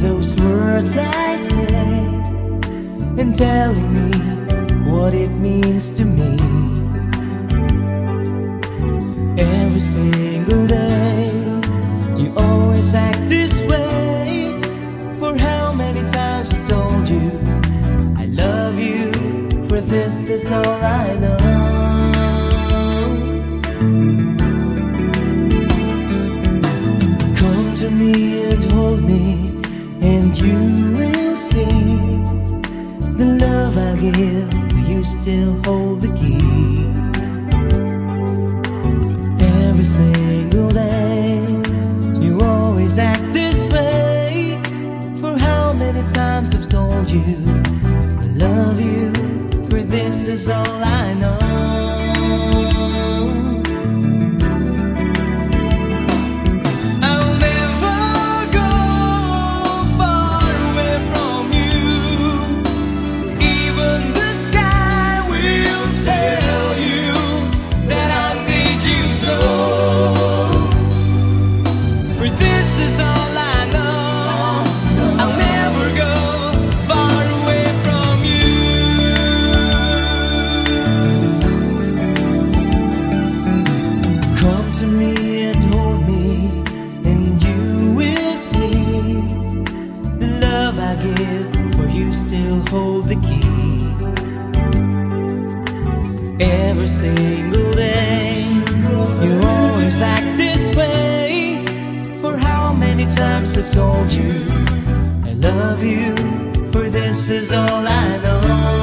those words I say and telling me what it means to me. Every single day, you always act this way. For how many times I told you I love you, for this is all I know. Still hold the key. Every single day, you always act this way. For how many times I've told you I love you, for this is all I and hold me, and you will see the love I give. For you still hold the key. Every single day, you always act this way. For how many times I've told you I love you, for this is all I know.